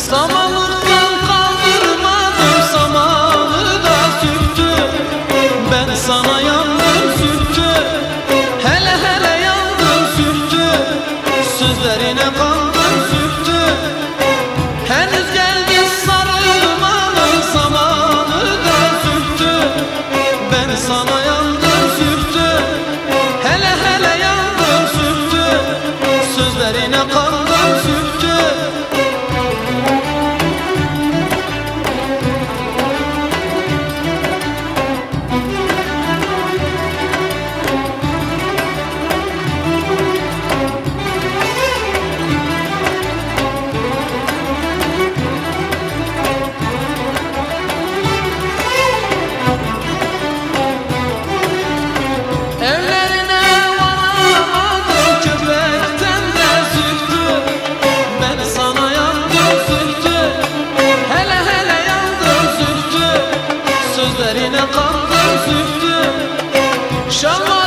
Samanlıktan kaldırmadım samanı da sürttü Ben sana yandım sürttü Hele hele yandım sürttü Sözlerine kaldım sürttü Yine kanlar sürdü Şaman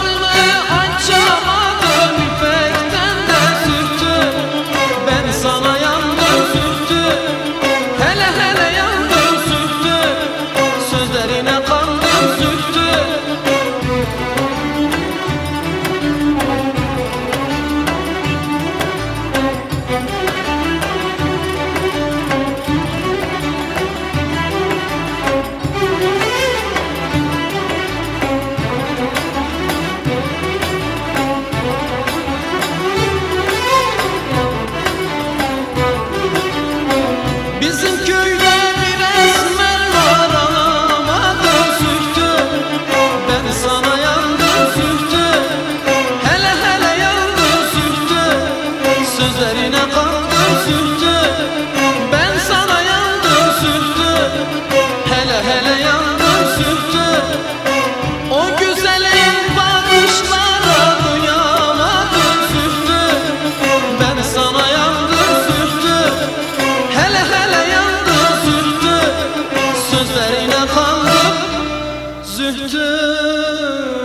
çıktı.